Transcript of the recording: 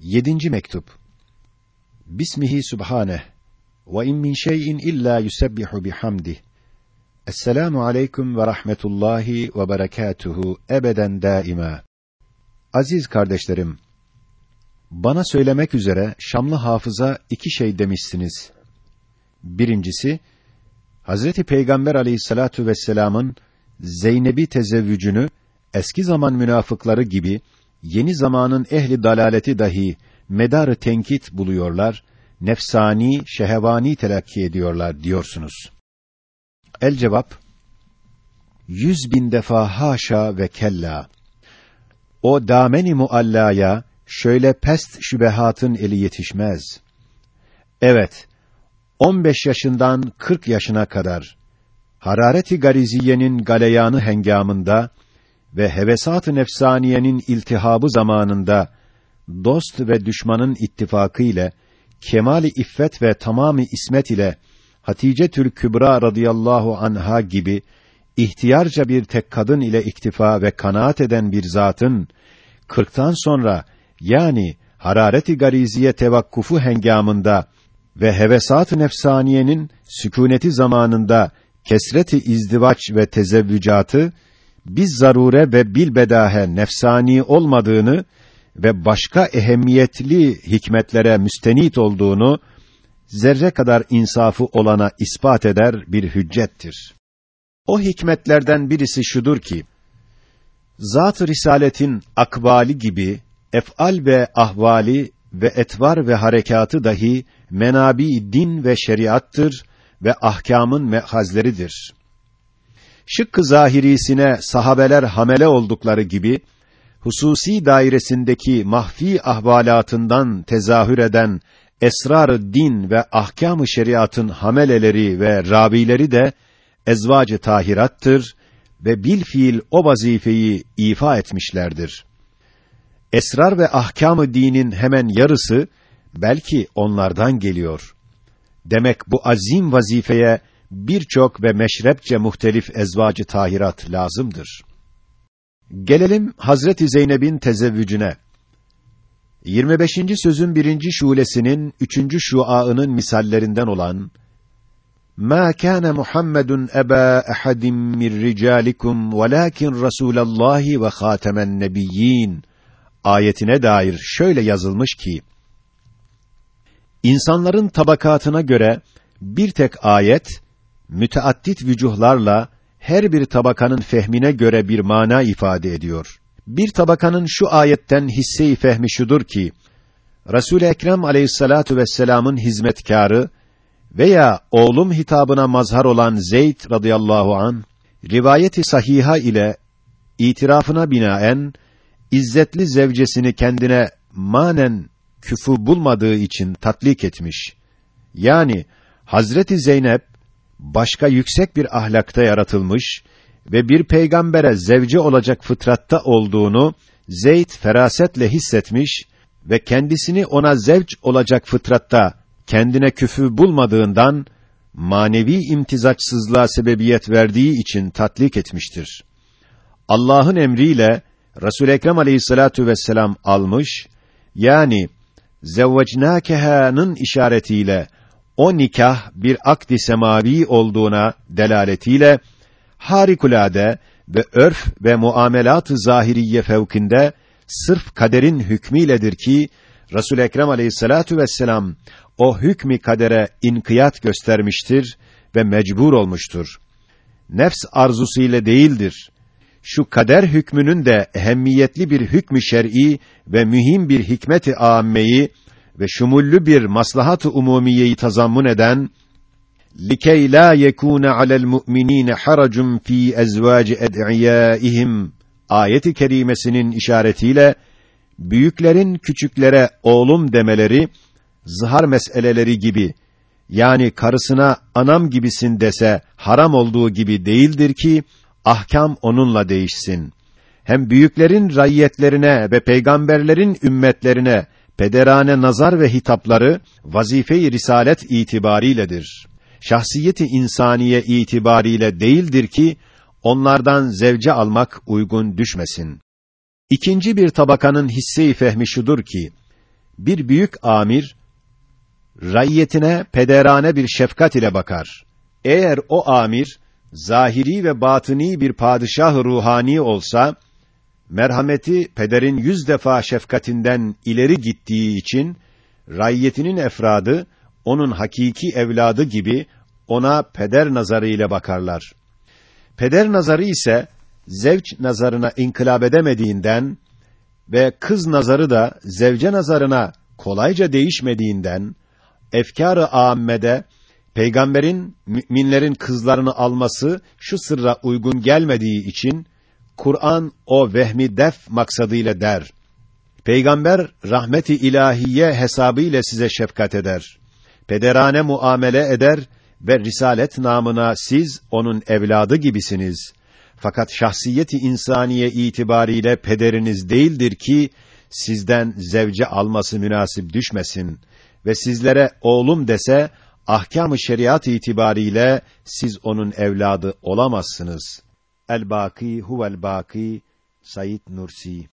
Yedinci mektup. Bismihi subhaneh ve in min şey'in illa yusebbihu bihamdih. Esselamu aleyküm ve rahmetullahi ve berekatuhu ebeden daima. Aziz kardeşlerim, bana söylemek üzere Şamlı hafıza iki şey demişsiniz. Birincisi, Hazreti Peygamber aleyhissalatu vesselam'ın Zeynep'i tezevvücünü eski zaman münafıkları gibi yeni zamanın ehli dalaleti dahi medarı tenkit buluyorlar, nefsani, şehevani telakki ediyorlar diyorsunuz. El cevap, yüz bin defa haşa ve kella. O dameni muallaya, şöyle pest şübehatın eli yetişmez. Evet, 15 yaşından 40 yaşına kadar, harareti gariziyenin galeyanı hengamında, ve hevesat-ı nefsaniyenin iltihabı zamanında dost ve düşmanın ittifakı ile kemali iffet ve tamamı ismet ile Hatice Tül Kübra radıyallahu anha gibi ihtiyarca bir tek kadın ile iktifa ve kanaat eden bir zatın kırktan sonra yani harareti gariziye tevakkufu hengamında ve hevesat-ı nefsaniyenin sükuneti zamanında kesreti izdivaç ve tezevvücatı biz zarure ve bilbedahe nefsani olmadığını ve başka ehemmiyetli hikmetlere müstenit olduğunu zerre kadar insafı olana ispat eder bir hüccettir. O hikmetlerden birisi şudur ki Zat-ı Risaletin akvali gibi ef'al ve ahvali ve etvar ve harekatı dahi menabi din ve şeriattır ve ahkamın mehazleridir. Şıkkı zahirisine sahabeler hamele oldukları gibi hususi dairesindeki mahfi ahvalatından tezahür eden esrar din ve ahkâm-ı şeriatın hameleleri ve rabileri de ezvacı tahirattır ve bil fiil o vazifeyi ifa etmişlerdir. Esrar ve ahkâm-ı dinin hemen yarısı belki onlardan geliyor. Demek bu azim vazifeye birçok ve meşrepçe muhtelif ezvacı tahirat lazımdır. Gelelim Hazreti Zeynep'in tezevvücüne. 25. sözün birinci şulesinin üçüncü şuaının misallerinden olan مَا كَانَ مُحَمَّدٌ أَبَا أَحَدٍ مِّنْ رِجَالِكُمْ وَلَكِنْ رَسُولَ اللّٰهِ وَخَاتَمَ النَّبِيِّينَ ayetine dair şöyle yazılmış ki, İnsanların tabakatına göre bir tek ayet, müteaddit vücuhlarla her bir tabakanın fehmine göre bir mana ifade ediyor. Bir tabakanın şu ayetten hisse-i fehmi şudur ki Resul Ekrem Aleyhissalatu vesselam'ın hizmetkarı veya oğlum hitabına mazhar olan Zeyd radıyallahu an rivayeti sahiha ile itirafına binaen izzetli zevcesini kendine manen küfü bulmadığı için tatlik etmiş. Yani Hazreti Zeynep başka yüksek bir ahlakta yaratılmış ve bir peygambere zevci olacak fıtratta olduğunu Zeyd ferasetle hissetmiş ve kendisini ona zevç olacak fıtratta kendine küfü bulmadığından manevi imtizaçsızlığa sebebiyet verdiği için tatlik etmiştir. Allah'ın emriyle Resul Ekrem Aleyhissalatu vesselam almış yani zevvecnâkehâ'nın işaretiyle o nikah bir akdi semavi olduğuna delaletiyle harikulade ve örf ve muamelat-ı zahiriye fevkinde sırf kaderin hükmüyledir ki Resul Ekrem Aleyhissalatu vesselam o hükmü kadere inkiyat göstermiştir ve mecbur olmuştur. Nefs arzusu ile değildir. Şu kader hükmünün de ehemmiyetli bir hükmü şer'i ve mühim bir hikmeti âmmeyi ve şumullü bir maslahat-ı umumiyeyi tazammun eden likey la yekuna alel mu'minine haracun fi ezvaci ed'iyaihim ayeti kerimesinin işaretiyle büyüklerin küçüklere oğlum demeleri zihar meseleleri gibi yani karısına anam gibisin dese haram olduğu gibi değildir ki ahkam onunla değişsin. Hem büyüklerin raiyetlerine ve peygamberlerin ümmetlerine pederane nazar ve hitapları vazife-i risalet itibariyledir. Şahsiyeti insaniye itibariyle değildir ki onlardan zevce almak uygun düşmesin. İkinci bir tabakanın hisse-i fehmi şudur ki Bir büyük amir raiyetine pederane bir şefkat ile bakar. Eğer o amir zahiri ve batıni bir padişah ruhani olsa merhameti pederin yüz defa şefkatinden ileri gittiği için raiyetinin efradı onun hakiki evladı gibi ona peder nazarı ile bakarlar. Peder nazarı ise zevç nazarına inkılap edemediğinden ve kız nazarı da zevce nazarına kolayca değişmediğinden efkâr-ı âmmede peygamberin müminlerin kızlarını alması şu sırra uygun gelmediği için Kur'an o vehmi def maksadıyla der. Peygamber rahmeti ilahiye hesabı ile size şefkat eder. Pederane muamele eder ve risalet namına siz onun evladı gibisiniz. Fakat şahsiyeti insaniye itibariyle pederiniz değildir ki sizden zevce alması münasip düşmesin ve sizlere oğlum dese ahkâm-ı şeriat itibariyle siz onun evladı olamazsınız. الباقي هو الباقي سيد نورسي.